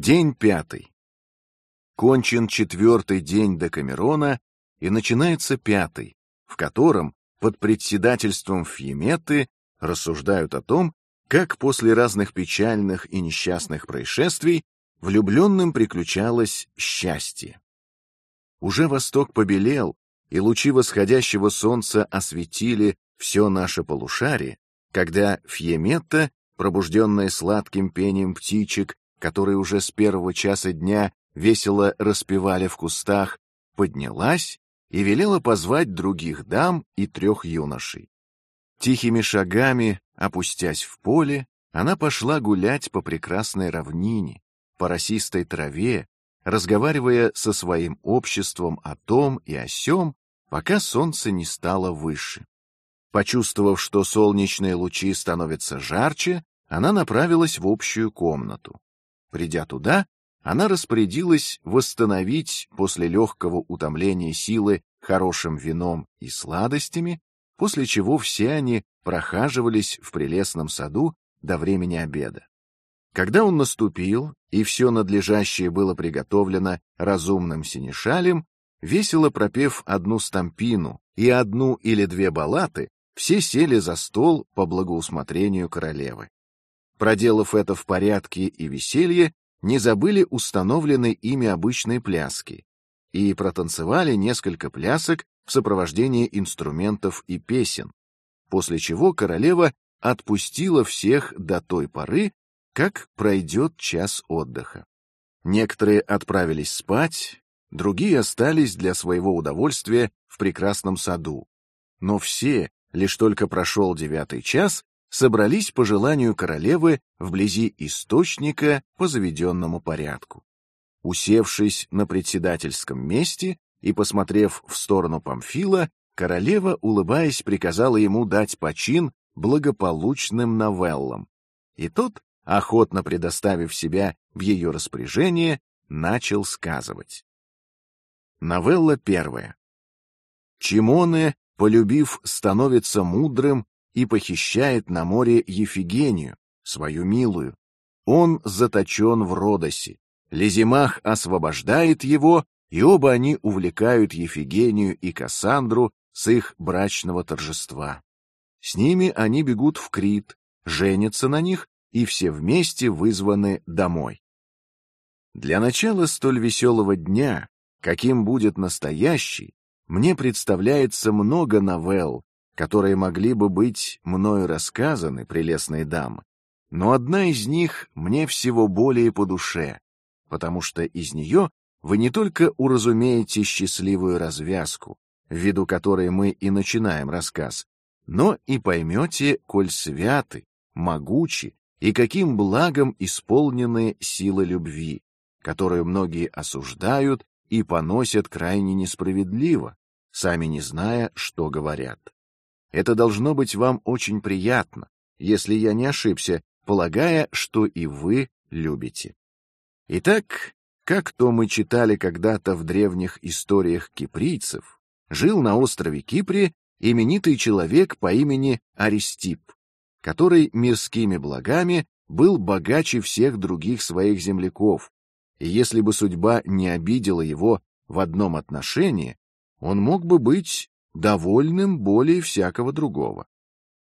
День пятый. Кончен четвертый день до Камерона, и начинается пятый, в котором под председательством Фьеметы рассуждают о том, как после разных печальных и несчастных происшествий влюбленным приключалось счастье. Уже восток побелел, и лучи восходящего солнца осветили все наше полушарие, когда Фьеметта, пробужденная сладким пением птичек, которые уже с первого часа дня весело распевали в кустах, поднялась и велела позвать других дам и трех юношей. Тихими шагами, опустясь в поле, она пошла гулять по прекрасной равнине, по росистой траве, разговаривая со своим обществом о том и о сём, пока солнце не стало выше. Почувствовав, что солнечные лучи становятся жарче, она направилась в общую комнату. Придя туда, она распорядилась восстановить после легкого утомления силы хорошим вином и сладостями, после чего все они прохаживались в прелестном саду до времени обеда. Когда он наступил и все надлежащее было приготовлено разумным синешалем, весело пропев одну стампину и одну или две балаты, все сели за стол по благоусмотрению королевы. Проделав это в порядке и веселье, не забыли установленной ими обычной пляски и протанцевали несколько плясок в сопровождении инструментов и песен, после чего королева отпустила всех до той поры, как пройдет час отдыха. Некоторые отправились спать, другие остались для своего удовольствия в прекрасном саду, но все, лишь только прошел девятый час, собрались по желанию королевы вблизи источника по заведенному порядку. Усевшись на председательском месте и посмотрев в сторону Памфила, королева, улыбаясь, приказала ему дать почин благополучным новеллам, и тот, охотно предоставив себя в ее распоряжение, начал сказывать. Новелла первая. Чимоне, полюбив, становится мудрым и похищает на море Ефигению, свою милую. Он заточен в Родосе. Лизимах освобождает его, и оба они увлекают Ефигению и Кассандру с их брачного торжества. С ними они бегут в Крит, женятся на них и все вместе вызваны домой. Для начала столь веселого дня, каким будет настоящий, мне представляется много новелл, которые могли бы быть мною рассказаны, прелестные дамы, но одна из них мне всего более по душе, потому что из нее вы не только уразумеете счастливую развязку, ввиду которой мы и начинаем рассказ, но и поймете, коль святы, могучи и каким благом исполнены силы любви, которую многие осуждают и поносят крайне несправедливо, сами не зная, что говорят. Это должно быть вам очень приятно, если я не ошибся, полагая, что и вы любите. Итак, как то мы читали когда-то в древних историях киприйцев, жил на острове Кипре именитый человек по имени Аристип, который мирскими благами был богаче всех других своих земляков. И если бы судьба не обидела его в одном отношении, он мог бы быть довольным более всякого другого.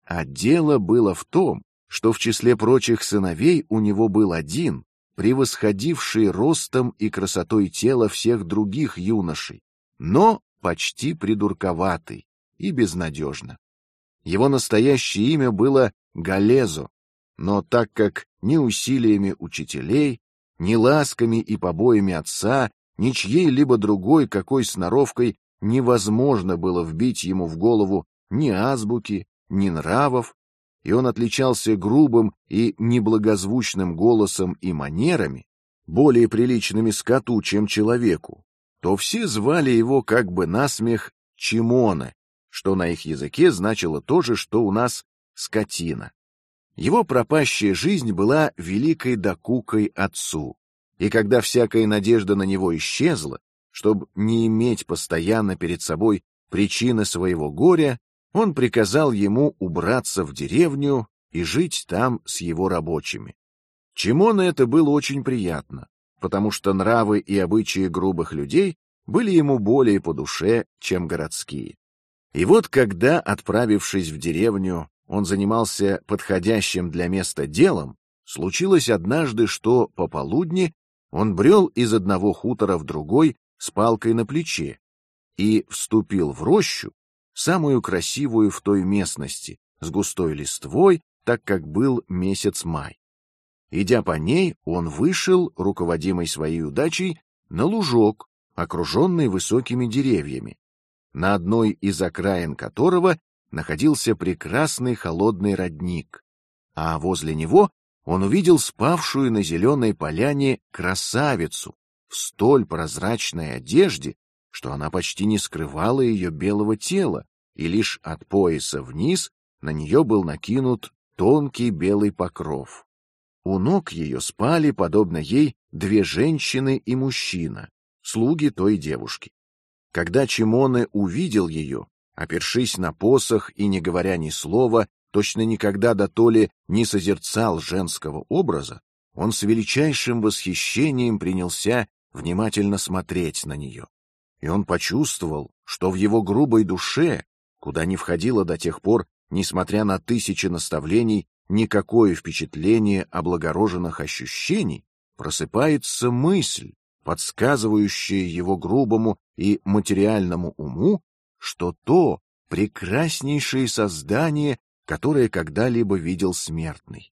А дело было в том, что в числе прочих сыновей у него был один, превосходивший ростом и красотой тела всех других юношей, но почти придурковатый и безнадежно. Его настоящее имя было Галезо, но так как ни усилиями учителей, ни ласками и побоями отца, ни чьей-либо другой какой сноровкой невозможно было вбить ему в голову ни азбуки, ни нравов, и он отличался грубым и неблагозвучным голосом и манерами, более приличными скоту, чем человеку, то все звали его как бы насмех Чимона, что на их языке значило то же, что у нас скотина. Его пропащая жизнь была великой докукой отцу, и когда всякая надежда на него исчезла, чтобы не иметь постоянно перед собой причины своего горя, он приказал ему убраться в деревню и жить там с его рабочими. Чему на это было очень приятно, потому что нравы и обычаи грубых людей были ему более по душе, чем городские. И вот когда, отправившись в деревню, он занимался подходящим для места делом, случилось однажды, что по полудни он брел из одного хутора в другой с палкой на плече и вступил в рощу, самую красивую в той местности, с густой листвой, так как был месяц май. Идя по ней, он вышел, руководимый своей удачей, на лужок, окруженный высокими деревьями, на одной из окраин которого находился прекрасный холодный родник, а возле него он увидел спавшую на зеленой поляне красавицу в столь прозрачной одежде, что она почти не скрывала ее белого тела, и лишь от пояса вниз на нее был накинут тонкий белый покров. У ног ее спали, подобно ей, две женщины и мужчина, слуги той девушки. Когда Чимоне увидел ее, опершись на посох и не говоря ни слова, точно никогда до то ли не созерцал женского образа, он с величайшим восхищением принялся внимательно смотреть на нее, и он почувствовал, что в его грубой душе, куда не входило до тех пор, несмотря на тысячи наставлений, никакое впечатление облагороженных ощущений, просыпается мысль, подсказывающая его грубому и материальному уму, что то прекраснейшее создание, которое когда-либо видел смертный.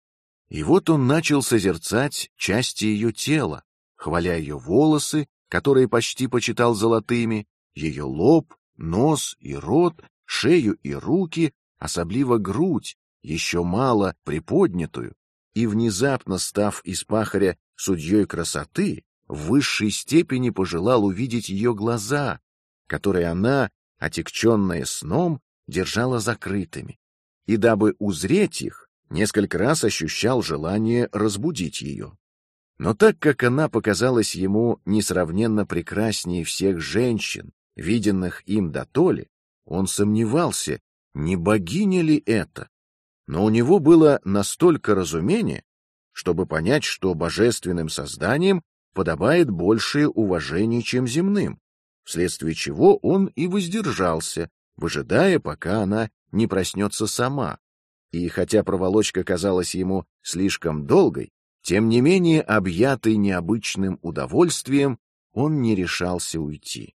И вот он начал созерцать части ее тела, хваля ее волосы, которые почти почитал золотыми, ее лоб, нос и рот, шею и руки, особливо грудь, еще мало приподнятую, и внезапно став из пахаря судьей красоты, в высшей степени пожелал увидеть ее глаза, которые она, отекченная сном, держала закрытыми, и дабы узреть их, несколько раз ощущал желание разбудить ее. Но так как она показалась ему несравненно прекраснее всех женщин, виденных им до толи, он сомневался, не богиня ли это. Но у него было настолько разумение, чтобы понять, что божественным созданием подобает большее уважение, чем земным, вследствие чего он и воздержался, выжидая, пока она не проснется сама. И хотя проволочка казалась ему слишком долгой, тем не менее, объятый необычным удовольствием, он не решался уйти.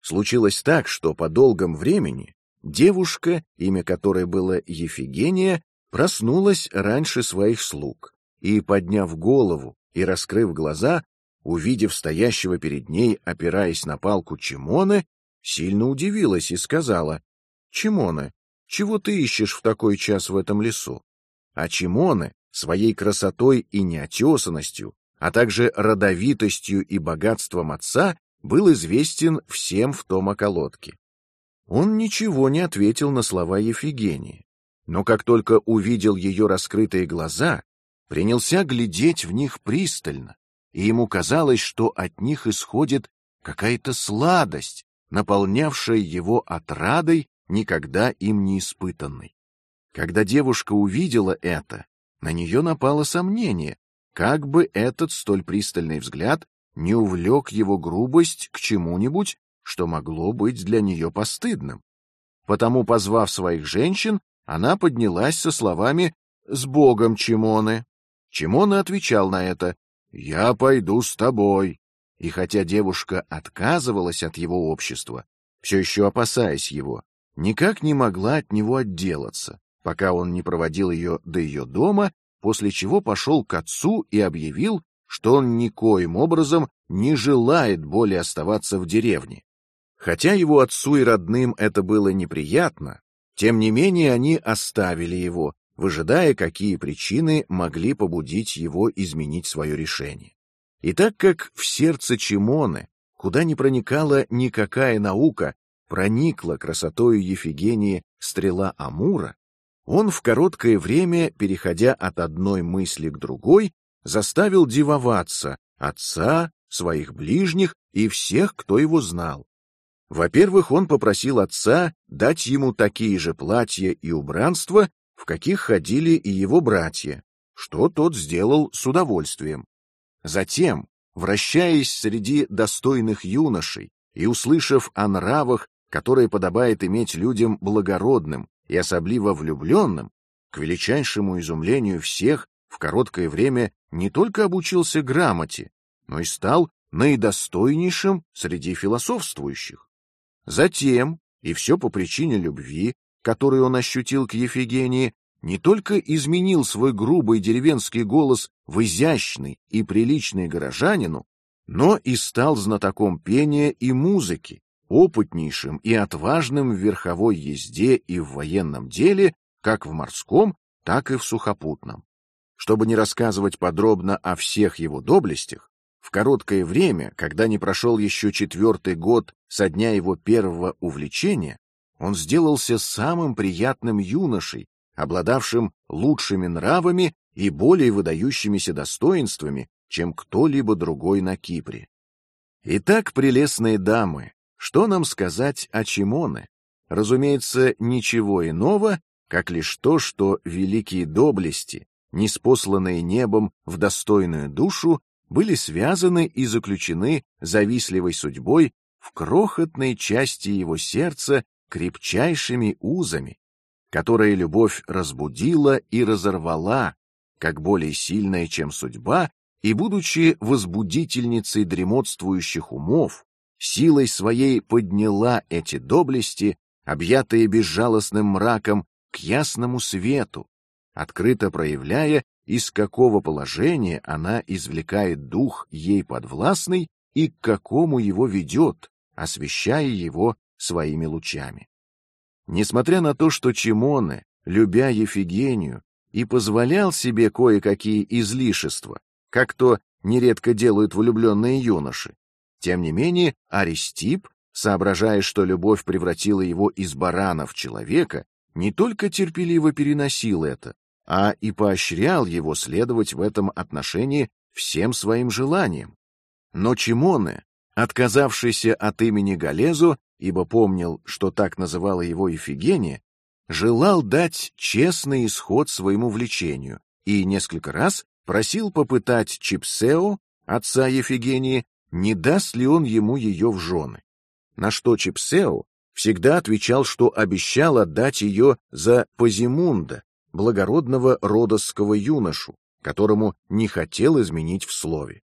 Случилось так, что по долгом времени девушка, имя которой было Ефигения, проснулась раньше своих слуг и, подняв голову и раскрыв глаза, увидев стоящего перед ней, опираясь на палку Чимоны, сильно удивилась и сказала: "Чимоне, чего ты ищешь в такой час в этом лесу?" А Чимоне своей красотой и неотесанностью, а также родовитостью и богатством отца, был известен всем в том околотке. Он ничего не ответил на слова Ефигении, но как только увидел ее раскрытые глаза, принялся глядеть в них пристально, и ему казалось, что от них исходит какая-то сладость, наполнявшая его отрадой, никогда им не испытанной. Когда девушка увидела это, на нее напало сомнение, как бы этот столь пристальный взгляд не увлек его грубость к чему-нибудь, что могло быть для нее постыдным. Потому, позвав своих женщин, она поднялась со словами «С Богом, Чимоны!». Чимоны отвечал на это я пойду с тобой. И хотя девушка отказывалась от его общества, все еще опасаясь его, никак не могла от него отделаться, пока он не проводил ее до ее дома, после чего пошел к отцу и объявил, что он никоим образом не желает более оставаться в деревне. Хотя его отцу и родным это было неприятно, тем не менее они оставили его выжидая, какие причины могли побудить его изменить свое решение. И так как в сердце Чимоны, куда не проникала никакая наука, проникла красотою Ефигении стрела Амура, он в короткое время, переходя от одной мысли к другой, заставил дивоваться отца, своих ближних и всех, кто его знал. Во-первых, он попросил отца дать ему такие же платья и убранство, в каких ходили и его братья, что тот сделал с удовольствием. Затем, вращаясь среди достойных юношей и услышав о нравах, которые подобает иметь людям благородным и особливо влюбленным, к величайшему изумлению всех в короткое время не только обучился грамоте, но и стал наидостойнейшим среди философствующих. Затем, и все по причине любви, которую он ощутил к Ефигении, не только изменил свой грубый деревенский голос в изящный и приличный горожанину, но и стал знатоком пения и музыки, опытнейшим и отважным в верховой езде и в военном деле, как в морском, так и в сухопутном. Чтобы не рассказывать подробно о всех его доблестях, в короткое время, когда не прошел еще четвертый год со дня его первого увлечения, он сделался самым приятным юношей, обладавшим лучшими нравами и более выдающимися достоинствами, чем кто-либо другой на Кипре. Итак, прелестные дамы, что нам сказать о Чимоне? Разумеется, ничего иного, как лишь то, что великие доблести, неспосланные небом в достойную душу, были связаны и заключены завистливой судьбой в крохотной части его сердца крепчайшими узами, которые любовь разбудила и разорвала, как более сильная, чем судьба, и будучи возбудительницей дремотствующих умов, силой своей подняла эти доблести, объятые безжалостным мраком, к ясному свету, открыто проявляя, из какого положения она извлекает дух ей подвластный и к какому его ведет, освещая его своими лучами. Несмотря на то, что Чимоне, любя Ефигению, и позволял себе кое-какие излишества, как то нередко делают влюбленные юноши, тем не менее Аристип, соображая, что любовь превратила его из барана в человека, не только терпеливо переносил это, а и поощрял его следовать в этом отношении всем своим желаниям. Но Чимоне, отказавшийся от имени Галезу, ибо помнил, что так называла его Ифигения, желал дать честный исход своему влечению и несколько раз просил попытать Чипсео, отца Ефигении, не даст ли он ему ее в жены. На что Чипсео всегда отвечал, что обещал отдать ее за Позимунда, благородного родосского юношу, которому не хотел изменить в слове.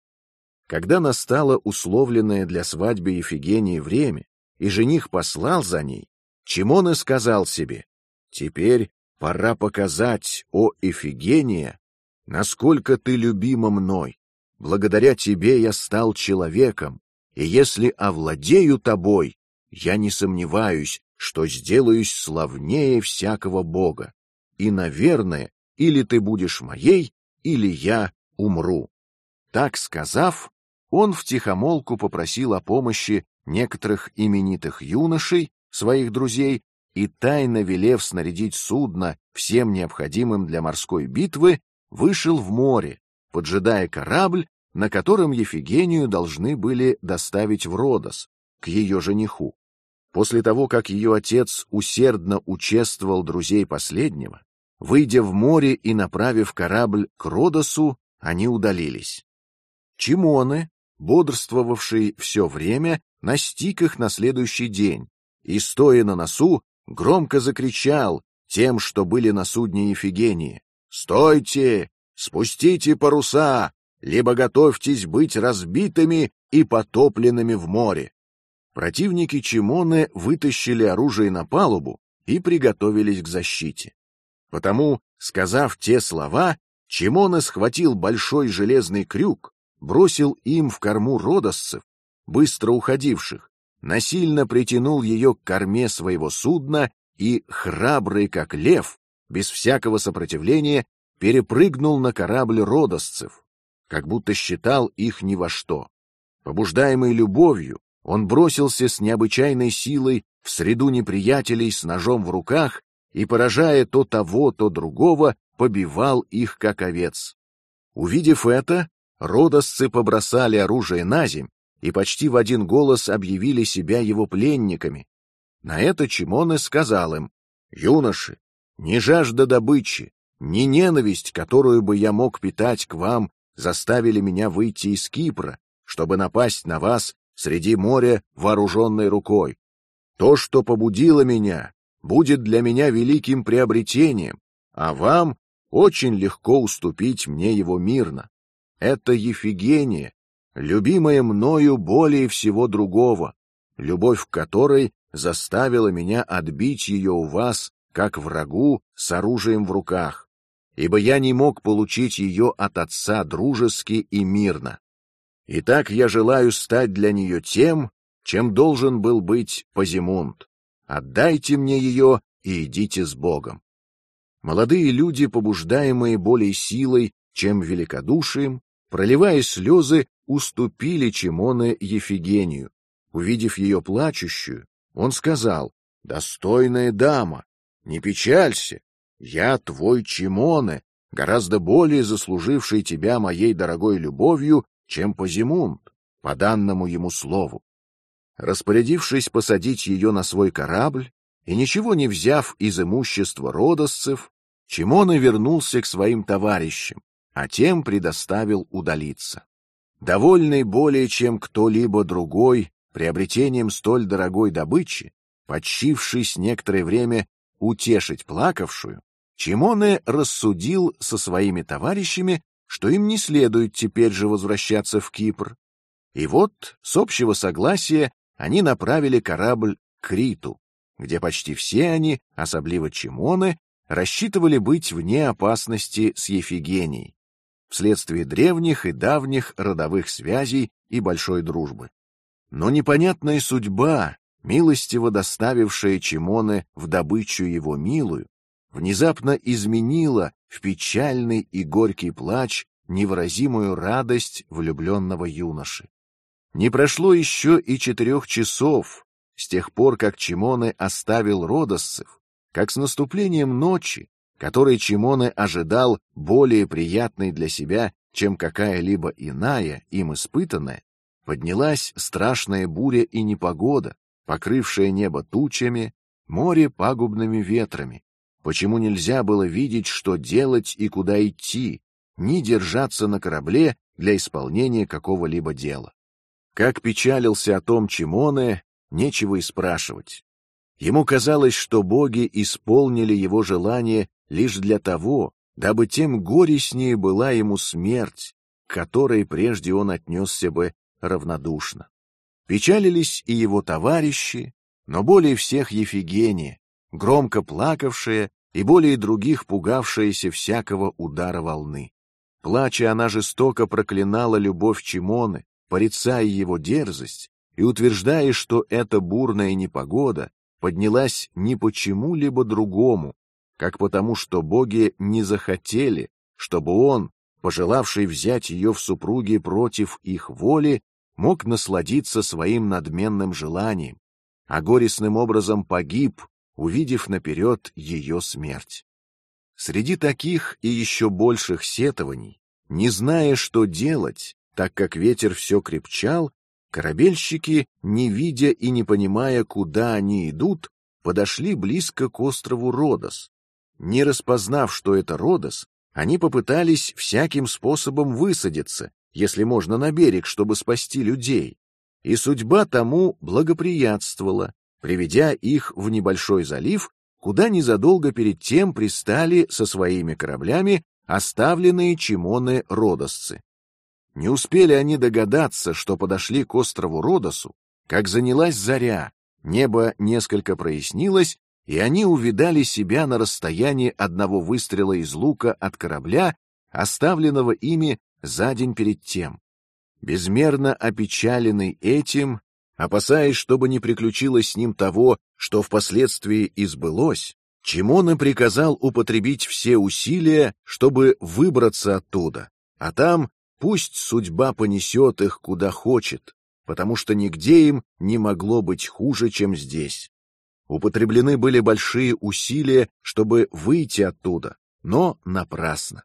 Когда настало условленное для свадьбы Ефигении время, и жених послал за ней, Чимон и сказал себе: "Теперь пора показать, о Ефигения, насколько ты любима мной. Благодаря тебе я стал человеком, и если овладею тобой, я не сомневаюсь, что сделаюсь славнее всякого бога. И, наверное, или ты будешь моей, или я умру. Так сказав, он в тихомолку попросил о помощи некоторых именитых юношей, своих друзей, и тайно велев снарядить судно всем необходимым для морской битвы, вышел в море, поджидая корабль, на котором Ефигению должны были доставить в Родос к ее жениху. После того, как ее отец усердно учествовал друзей последнего, выйдя в море и направив корабль к Родосу, они удалились. Чимоны, бодрствовавший все время, настиг их на следующий день и, стоя на носу, громко закричал тем, что были на судне Ефигении: "Стойте! Спустите паруса! либо готовьтесь быть разбитыми и потопленными в море. Противники Чимоны вытащили оружие на палубу и приготовились к защите. Потому, сказав те слова, Чимоне схватил большой железный крюк, бросил им в корму родосцев, быстро уходивших, насильно притянул ее к корме своего судна и храбрый как лев, без всякого сопротивления, перепрыгнул на корабль родосцев, как будто считал их ни во что. Побуждаемый любовью, он бросился с необычайной силой в среду неприятелей с ножом в руках и, поражая то того, то другого, побивал их как овец. Увидев это, родосцы побросали оружие на земь и почти в один голос объявили себя его пленниками. На это Чимоне сказал им: "Юноши, не жажда добычи, не ненависть, которую бы я мог питать к вам заставили меня выйти из Кипра, чтобы напасть на вас среди моря вооруженной рукой. То, что побудило меня, будет для меня великим приобретением, а вам очень легко уступить мне его мирно. Это Ефигения, любимая мною более всего другого, любовь которой заставила меня отбить ее у вас, как врагу с оружием в руках, ибо я не мог получить ее от отца дружески и мирно. Итак, я желаю стать для нее тем, чем должен был быть Позимунд. Отдайте мне ее и идите с Богом. Молодые люди, побуждаемые более силой, чем великодушием, проливая слезы, уступили Чимоне Ефигению. Увидев ее плачущую, он сказал: "Достойная дама, не печалься, я твой Чимоне, гораздо более заслуживший тебя моей дорогой любовью, чем Позимунд, по данному ему слову. Распорядившись посадить ее на свой корабль и ничего не взяв из имущества родосцев, Чимона вернулся к своим товарищам, а тем предоставил удалиться. Довольный более чем кто-либо другой приобретением столь дорогой добычи, подчившись некоторое время утешить плакавшую, Чимоне рассудил со своими товарищами, что им не следует теперь же возвращаться в Кипр. И вот с общего согласия они направили корабль к Криту, где почти все они, особливо Чимоне, рассчитывали быть вне опасности с Ефигенией, вследствие древних и давних родовых связей и большой дружбы. Но непонятная судьба, милостиво доставившая Чимоне в добычу его милую, внезапно изменила в печальный и горький плач невыразимую радость влюбленного юноши. Не прошло еще и четырех часов с тех пор, как Чимоне оставил родосцев, как с наступлением ночи, которой Чимоне ожидал более приятной для себя, чем какая-либо иная им испытанная, поднялась страшная буря и непогода, покрывшая небо тучами, море пагубными ветрами. Почему нельзя было видеть, что делать и куда идти, ни держаться на корабле для исполнения какого-либо дела? Как печалился о том Чимоне, нечего и спрашивать. Ему казалось, что боги исполнили его желание лишь для того, дабы тем горестнее была ему смерть, которой прежде он отнесся бы равнодушно. Печалились и его товарищи, но более всех Ефигения, громко плакавшая и более других пугавшаяся всякого удара волны. Плача, она жестоко проклинала любовь Чимоны, порицая его дерзость и утверждая, что эта бурная непогода поднялась не почему-либо другому, как потому, что боги не захотели, чтобы он, пожелавший взять ее в супруги против их воли, мог насладиться своим надменным желанием, а горестным образом погиб, увидев наперед ее смерть. Среди таких и еще больших сетований, не зная, что делать, так как ветер все крепчал, корабельщики, не видя и не понимая, куда они идут, подошли близко к острову Родос. Не распознав, что это Родос, они попытались всяким способом высадиться, если можно на берег, чтобы спасти людей. И судьба тому благоприятствовала, приведя их в небольшой залив, куда незадолго перед тем пристали со своими кораблями оставленные чимоны родосцы. Не успели они догадаться, что подошли к острову Родосу, как занялась заря, небо несколько прояснилось, и они увидали себя на расстоянии одного выстрела из лука от корабля, оставленного ими за день перед тем. Безмерно опечаленный этим, опасаясь, чтобы не приключилось с ним того, что впоследствии избылось, Чимона приказал употребить все усилия, чтобы выбраться оттуда, а там Пусть судьба понесет их куда хочет, потому что нигде им не могло быть хуже, чем здесь. Употреблены были большие усилия, чтобы выйти оттуда, но напрасно.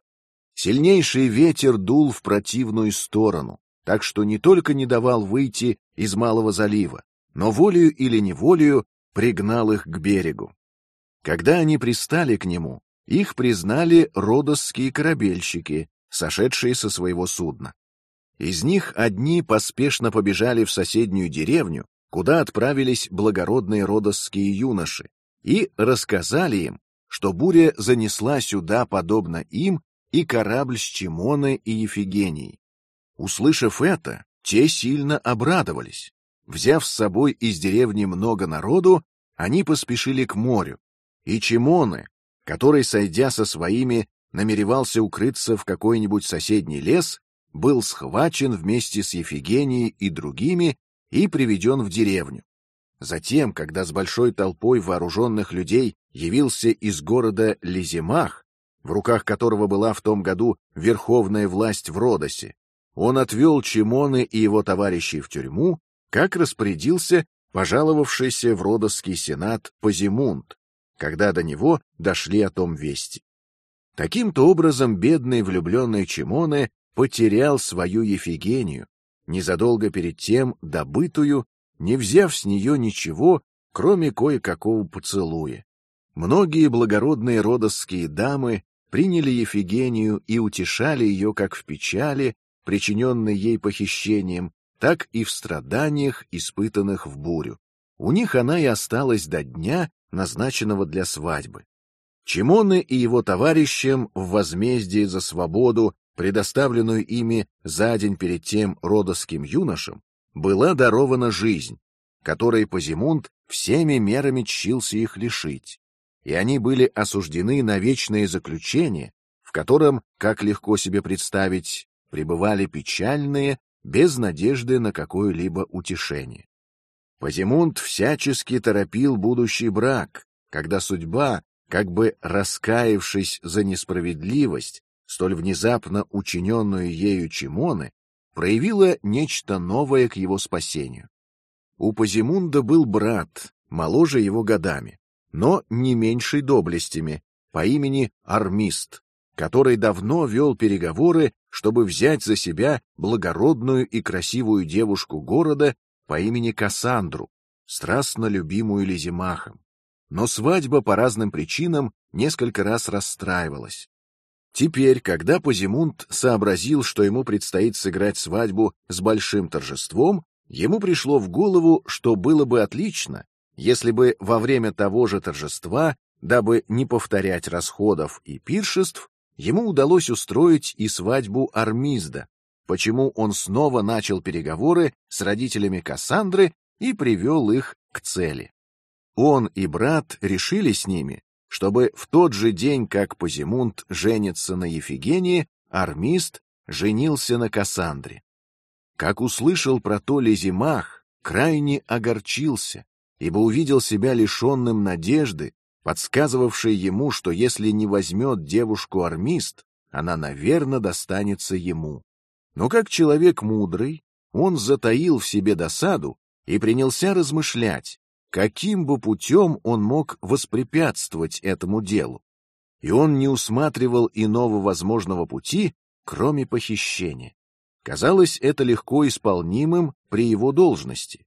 Сильнейший ветер дул в противную сторону, так что не только не давал выйти из малого залива, но волею или неволею пригнал их к берегу. Когда они пристали к нему, их признали родосские корабельщики, сошедшие со своего судна. Из них одни поспешно побежали в соседнюю деревню, куда отправились благородные родосские юноши, и рассказали им, что буря занесла сюда, подобно им, и корабль с Чимоны и Ефигенией. Услышав это, те сильно обрадовались. Взяв с собой из деревни много народу, они поспешили к морю. И Чимоны, который, сойдя со своими, намеревался укрыться в какой-нибудь соседний лес, был схвачен вместе с Ефигенией и другими и приведен в деревню. Затем, когда с большой толпой вооруженных людей явился из города Лизимах, в руках которого была в том году верховная власть в Родосе, он отвел Чимоны и его товарищей в тюрьму, как распорядился пожаловавшийся в Родосский сенат Позимунд, когда до него дошли о том вести. Таким-то образом бедный влюбленный Чимоны потерял свою Ефигению, незадолго перед тем добытую, не взяв с нее ничего, кроме кое-какого поцелуя. Многие благородные родосские дамы приняли Ефигению и утешали ее как в печали, причиненной ей похищением, так и в страданиях, испытанных в бурю. У них она и осталась до дня, назначенного для свадьбы. Чимоны и его товарищам в возмездии за свободу, предоставленную ими за день перед тем родосским юношам, была дарована жизнь, которой Позимунд всеми мерами чился их лишить, и они были осуждены на вечное заключение, в котором, как легко себе представить, пребывали печальные, без надежды на какое-либо утешение. Позимунд всячески торопил будущий брак, когда судьба, как бы раскаявшись за несправедливость, столь внезапно учиненную ею Чимоны, проявила нечто новое к его спасению. У Позимунда был брат, моложе его годами, но не меньшей доблестями, по имени Армист, который давно вел переговоры, чтобы взять за себя благородную и красивую девушку города по имени Кассандру, страстно любимую Лизимахом. Но свадьба по разным причинам несколько раз расстраивалась. Теперь, когда Позимунд сообразил, что ему предстоит сыграть свадьбу с большим торжеством, ему пришло в голову, что было бы отлично, если бы во время того же торжества, дабы не повторять расходов и пиршеств, ему удалось устроить и свадьбу Армизда, почему он снова начал переговоры с родителями Кассандры и привел их к цели. Он и брат решили с ними, чтобы в тот же день, как Позимунд женится на Ефигении, Армист женился на Кассандре. Как услышал про то Лизимах, крайне огорчился, ибо увидел себя лишенным надежды, подсказывавшей ему, что если не возьмет девушку Армист, она, наверное, достанется ему. Но как человек мудрый, он затаил в себе досаду и принялся размышлять, каким бы путем он мог воспрепятствовать этому делу. И он не усматривал иного возможного пути, кроме похищения. Казалось это легко исполнимым при его должности,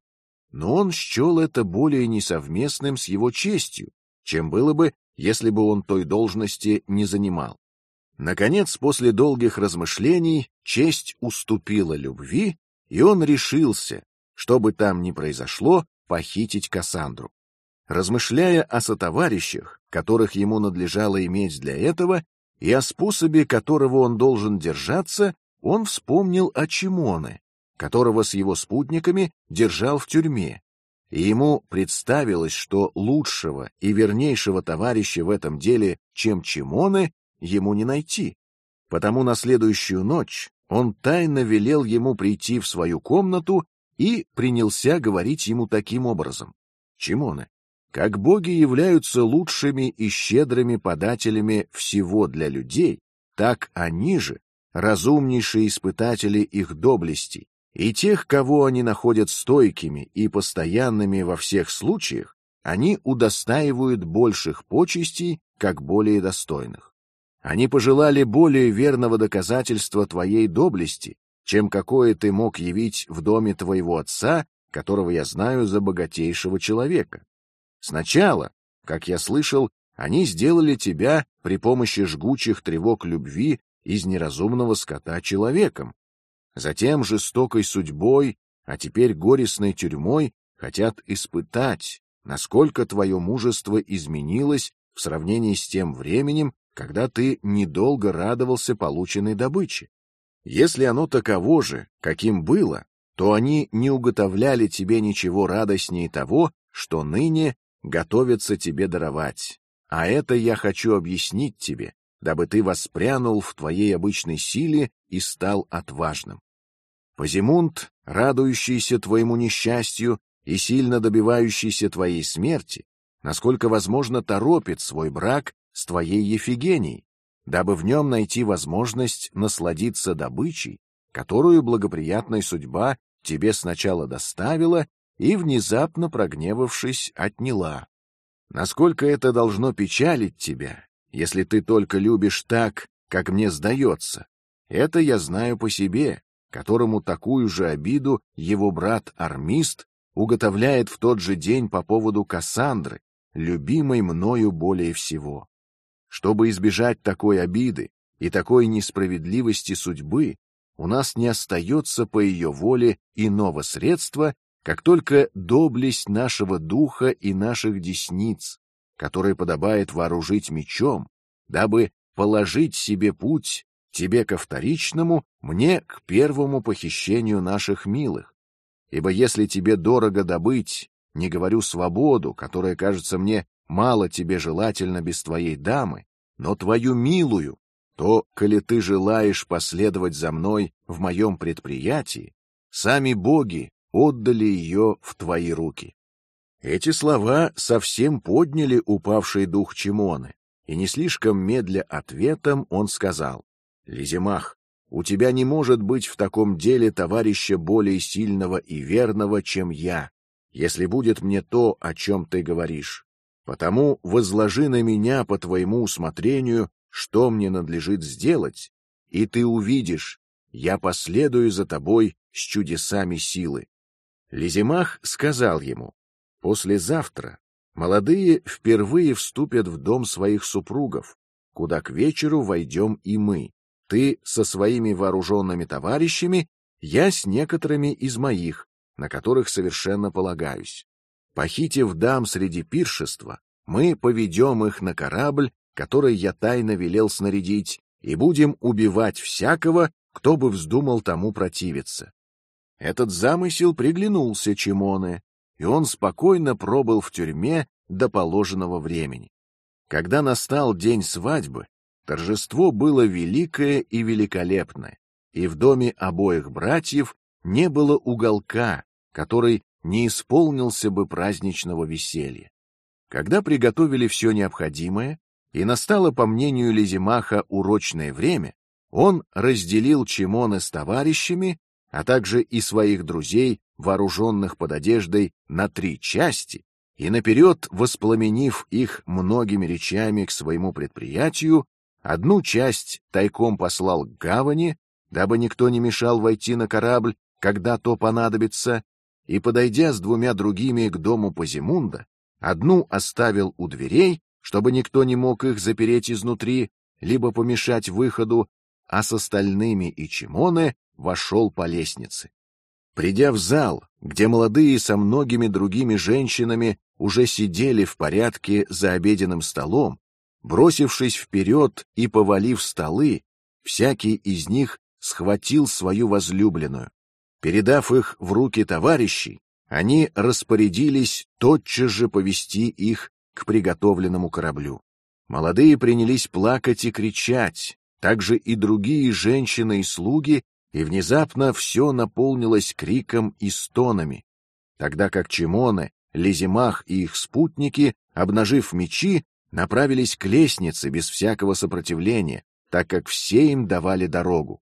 но он счел это более несовместным с его честью, чем было бы, если бы он той должности не занимал. Наконец, после долгих размышлений, честь уступила любви, и он решился, что бы там ни произошло, похитить Кассандру. Размышляя о сотоварищах, которых ему надлежало иметь для этого, и о способе, которого он должен держаться, он вспомнил о Чимоне, которого с его спутниками держал в тюрьме, и ему представилось, что лучшего и вернейшего товарища в этом деле, чем Чимоне, ему не найти. Потому на следующую ночь он тайно велел ему прийти в свою комнату и принялся говорить ему таким образом: Чимоне, как боги являются лучшими и щедрыми подателями всего для людей, так они же разумнейшие испытатели их доблестей, и тех, кого они находят стойкими и постоянными во всех случаях, они удостаивают больших почестей, как более достойных. Они пожелали более верного доказательства твоей доблести, чем какое ты мог явить в доме твоего отца, которого я знаю за богатейшего человека. Сначала, как я слышал, они сделали тебя при помощи жгучих тревог любви из неразумного скота человеком, затем жестокой судьбой, а теперь горестной тюрьмой хотят испытать, насколько твое мужество изменилось в сравнении с тем временем, когда ты недолго радовался полученной добыче. Если оно таково же, каким было, то они не уготовляли тебе ничего радостнее того, что ныне готовятся тебе даровать. А это я хочу объяснить тебе, дабы ты воспрянул в твоей обычной силе и стал отважным. Позимунд, радующийся твоему несчастью и сильно добивающийся твоей смерти, насколько возможно торопит свой брак с твоей Ефигенией, дабы в нем найти возможность насладиться добычей, которую благоприятная судьба тебе сначала доставила и внезапно прогневавшись отняла. Насколько это должно печалить тебя, если ты только любишь так, как мне сдается? Это я знаю по себе, которому такую же обиду его брат Армист уготовляет в тот же день по поводу Кассандры, любимой мною более всего. Чтобы избежать такой обиды и такой несправедливости судьбы, у нас не остается по ее воле иного средства, как только доблесть нашего духа и наших десниц, которые подобает вооружить мечом, дабы положить себе путь тебе ко вторичному, мне к первому похищению наших милых. Ибо если тебе дорого добыть, не говорю свободу, которая кажется мне мало тебе желательно без твоей дамы, но твою милую, то, коли ты желаешь последовать за мной в моем предприятии, сами боги отдали ее в твои руки. Эти слова совсем подняли упавший дух Чимоны, и не слишком медля ответом он сказал: Лизимах, у тебя не может быть в таком деле товарища более сильного и верного, чем я, если будет мне то, о чем ты говоришь. Потому возложи на меня по твоему усмотрению, что мне надлежит сделать, и ты увидишь, я последую за тобой с чудесами силы. Лизимах сказал ему: послезавтра молодые впервые вступят в дом своих супругов, куда к вечеру войдем и мы. Ты со своими вооруженными товарищами, я с некоторыми из моих, на которых совершенно полагаюсь. Похитив дам среди пиршества, мы поведем их на корабль, который я тайно велел снарядить, и будем убивать всякого, кто бы вздумал тому противиться. Этот замысел приглянулся Чимоне, и он спокойно пробыл в тюрьме до положенного времени. Когда настал день свадьбы, торжество было великое и великолепное, и в доме обоих братьев не было уголка, который не исполнился бы праздничного веселья. Когда приготовили все необходимое и настало, по мнению Лизимаха, урочное время, он разделил Чимоны с товарищами, а также и своих друзей, вооруженных под одеждой, на три части, и наперед воспламенив их многими речами к своему предприятию, одну часть тайком послал к гавани, дабы никто не мешал войти на корабль, когда то понадобится, и подойдя с двумя другими к дому Позимунда, одну оставил у дверей, чтобы никто не мог их запереть изнутри, либо помешать выходу, а с остальными и Чимоне вошел по лестнице. Придя в зал, где молодые со многими другими женщинами уже сидели в порядке за обеденным столом, бросившись вперед и повалив столы, всякий из них схватил свою возлюбленную. Передав их в руки товарищей, они распорядились тотчас же повести их к приготовленному кораблю. Молодые принялись плакать и кричать, также и другие женщины и слуги, и внезапно все наполнилось криком и стонами, тогда как Чимоне, Лизимах и их спутники, обнажив мечи, направились к лестнице без всякого сопротивления, так как все им давали дорогу.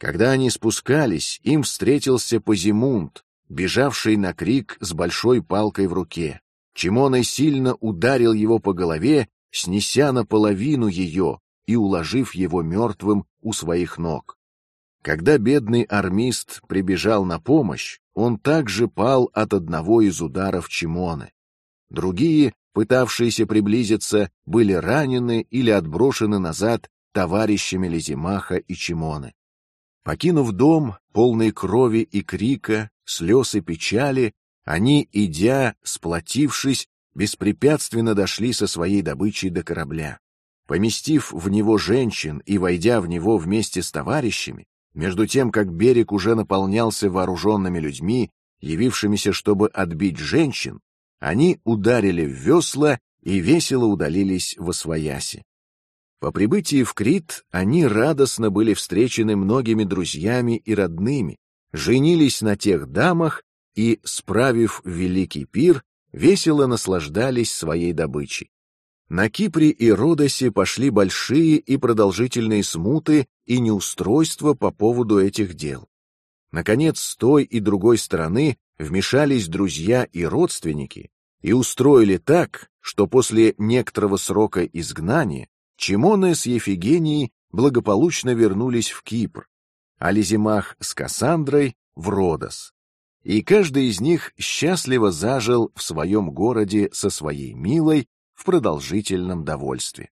Когда они спускались, им встретился Позимунд, бежавший на крик с большой палкой в руке. Чимоной сильно ударил его по голове, снеся наполовину ее и уложив его мертвым у своих ног. Когда бедный армист прибежал на помощь, он также пал от одного из ударов Чимоны. Другие, пытавшиеся приблизиться, были ранены или отброшены назад товарищами Лизимаха и Чимоны. Покинув дом, полный крови и крика, слез и печали, они, идя, сплотившись, беспрепятственно дошли со своей добычей до корабля. Поместив в него женщин и войдя в него вместе с товарищами, между тем как берег уже наполнялся вооруженными людьми, явившимися, чтобы отбить женщин, они ударили в весла и весело удалились во свояси. По прибытии в Крит они радостно были встречены многими друзьями и родными, женились на тех дамах и, справив великий пир, весело наслаждались своей добычей. На Кипре и Родосе пошли большие и продолжительные смуты и неустройства по поводу этих дел. Наконец, с той и другой стороны вмешались друзья и родственники и устроили так, что после некоторого срока изгнания Чимоне с Ефигенией благополучно вернулись в Кипр, а Лизимах с Кассандрой в Родос. И каждый из них счастливо зажил в своем городе со своей милой в продолжительном довольстве.